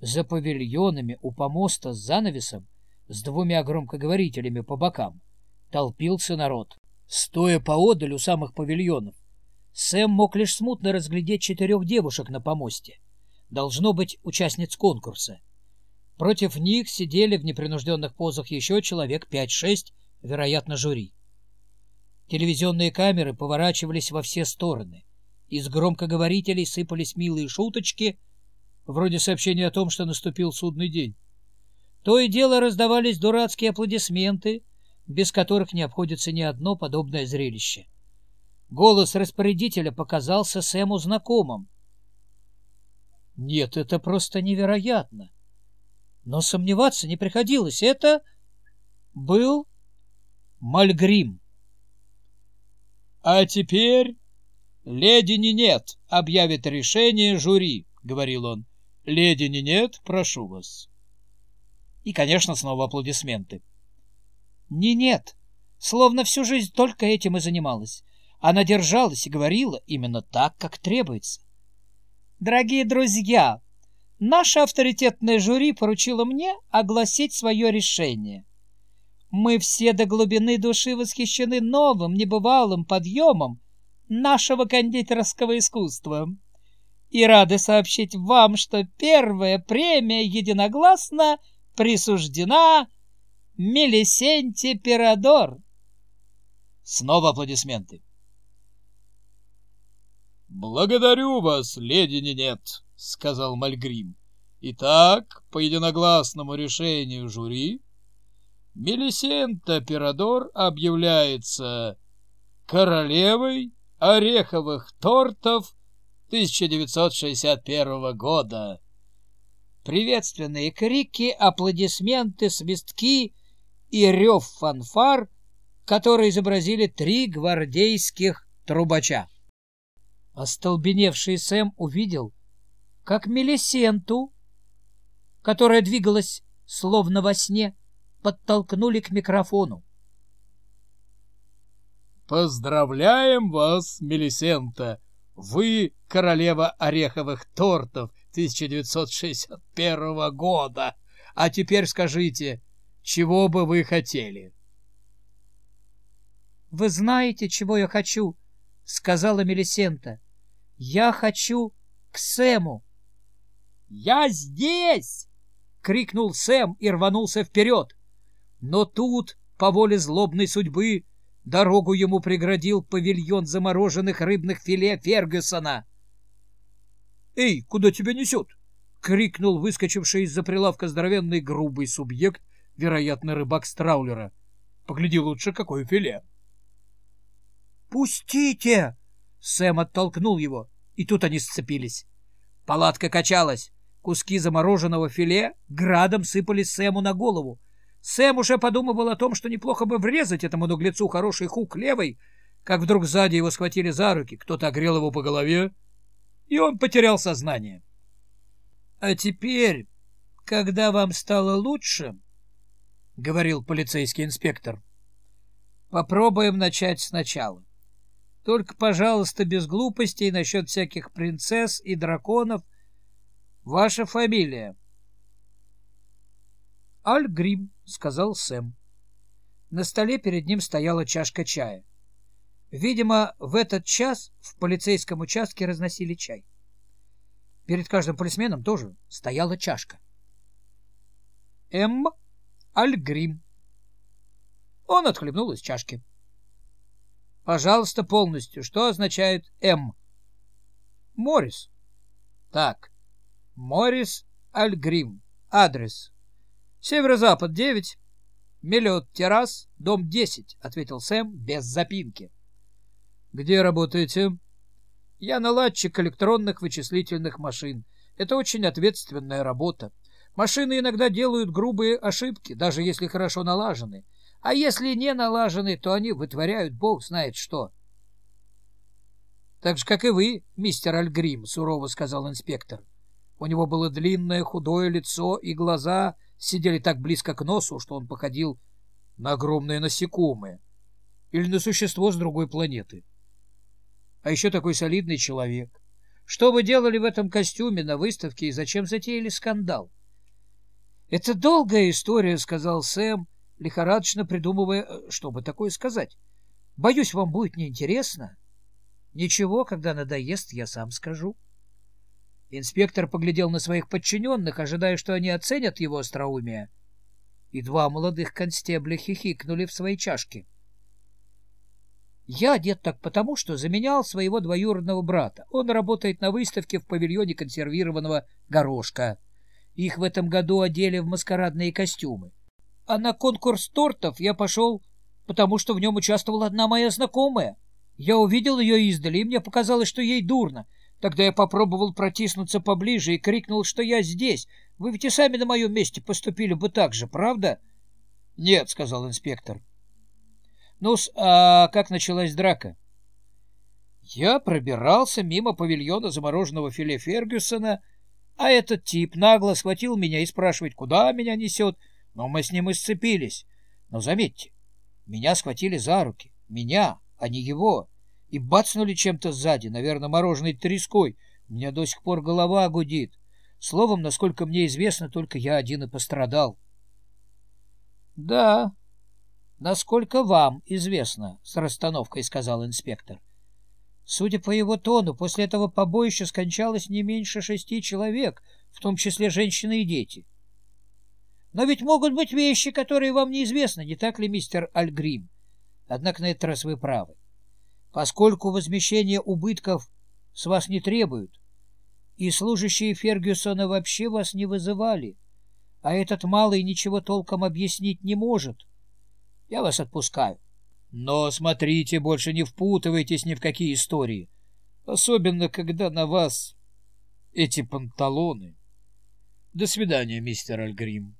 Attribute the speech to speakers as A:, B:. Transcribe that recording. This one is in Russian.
A: За павильонами у помоста с занавесом с двумя громкоговорителями по бокам толпился народ. Стоя поодаль у самых павильонов, Сэм мог лишь смутно разглядеть четырех девушек на помосте. Должно быть, участниц конкурса. Против них сидели в непринужденных позах еще человек пять-шесть, вероятно, жюри. Телевизионные камеры поворачивались во все стороны. Из громкоговорителей сыпались милые шуточки, вроде сообщения о том, что наступил судный день. То и дело раздавались дурацкие аплодисменты, без которых не обходится ни одно подобное зрелище. Голос распорядителя показался Сэму знакомым. Нет, это просто невероятно. Но сомневаться не приходилось. Это был Мальгрим. — А теперь леди Нинет объявит решение жюри, — говорил он. — Леди Нинет, прошу вас. И, конечно, снова аплодисменты. Нинет, словно всю жизнь только этим и занималась. Она держалась и говорила именно так, как требуется. Дорогие друзья, наше авторитетное жюри поручило мне огласить свое решение. Мы все до глубины души восхищены новым, небывалым подъемом нашего кондитерского искусства и рады сообщить вам, что первая премия единогласно присуждена Мелисенте Пирадор. Снова аплодисменты. «Благодарю вас, леди Нинет», — сказал Мальгрим. «Итак, по единогласному решению жюри, Мелисента Пирадор объявляется королевой ореховых тортов 1961 года». Приветственные крики, аплодисменты, свистки и рев фанфар, которые изобразили три гвардейских трубача. Остолбеневший Сэм увидел, как Мелисенту, которая двигалась словно во сне, подтолкнули к микрофону. «Поздравляем вас, Мелисента! Вы королева ореховых тортов 1961 года! А теперь скажите, чего бы вы хотели?» «Вы знаете, чего я хочу?» — сказала Мелисента. Я хочу к Сэму. «Я здесь!» — крикнул Сэм и рванулся вперед. Но тут, по воле злобной судьбы, дорогу ему преградил павильон замороженных рыбных филе Фергюсона. «Эй, куда тебя несет?» — крикнул выскочивший из-за прилавка здоровенный грубый субъект, вероятно, рыбак Страулера. «Погляди лучше, какое филе!» «Пустите!» Сэм оттолкнул его, и тут они сцепились. Палатка качалась. Куски замороженного филе градом сыпались Сэму на голову. Сэм уже подумывал о том, что неплохо бы врезать этому наглецу хороший хук левой, как вдруг сзади его схватили за руки, кто-то огрел его по голове, и он потерял сознание. — А теперь, когда вам стало лучше, — говорил полицейский инспектор, — попробуем начать сначала. Только, пожалуйста, без глупостей насчет всяких принцесс и драконов. Ваша фамилия? — Альгрим, — сказал Сэм. На столе перед ним стояла чашка чая. Видимо, в этот час в полицейском участке разносили чай. Перед каждым полисменом тоже стояла чашка. М. Альгрим. Он отхлебнул из чашки. Пожалуйста, полностью. Что означает М? Морис. Так. Морис Альгрим. Адрес. Северо-запад 9. Меллиот террас, дом 10, ответил Сэм без запинки. Где работаете? Я наладчик электронных вычислительных машин. Это очень ответственная работа. Машины иногда делают грубые ошибки, даже если хорошо налажены. А если не налажены, то они вытворяют бог знает что. — Так же, как и вы, мистер Альгрим, — сурово сказал инспектор. У него было длинное худое лицо, и глаза сидели так близко к носу, что он походил на огромное насекомое или на существо с другой планеты. А еще такой солидный человек. Что вы делали в этом костюме на выставке и зачем затеяли скандал? — Это долгая история, — сказал Сэм, лихорадочно придумывая, э, что бы такое сказать. — Боюсь, вам будет неинтересно. — Ничего, когда надоест, я сам скажу. Инспектор поглядел на своих подчиненных, ожидая, что они оценят его остроумие, и два молодых констебля хихикнули в свои чашки. — я одет так потому, что заменял своего двоюродного брата. Он работает на выставке в павильоне консервированного горошка. Их в этом году одели в маскарадные костюмы. А на конкурс тортов я пошел, потому что в нем участвовала одна моя знакомая. Я увидел ее издали, и мне показалось, что ей дурно. Тогда я попробовал протиснуться поближе и крикнул, что я здесь. Вы ведь и сами на моем месте поступили бы так же, правда? — Нет, — сказал инспектор ну а как началась драка? Я пробирался мимо павильона замороженного филе Фергюсона, а этот тип нагло схватил меня и спрашивает, куда меня несет, но мы с ним и сцепились. Но заметьте, меня схватили за руки, меня, а не его, и бацнули чем-то сзади, наверное, мороженой треской. У меня до сих пор голова гудит. Словом, насколько мне известно, только я один и пострадал. — Да, Насколько вам известно, — с расстановкой сказал инспектор. Судя по его тону, после этого побоища скончалось не меньше шести человек, в том числе женщины и дети. Но ведь могут быть вещи, которые вам неизвестны, не так ли, мистер Альгрим? Однако на этот раз вы правы. Поскольку возмещение убытков с вас не требуют, и служащие Фергюсона вообще вас не вызывали, а этот малый ничего толком объяснить не может, я вас отпускаю. Но смотрите, больше не впутывайтесь ни в какие истории. Особенно, когда на вас эти панталоны. До свидания, мистер Альгрим.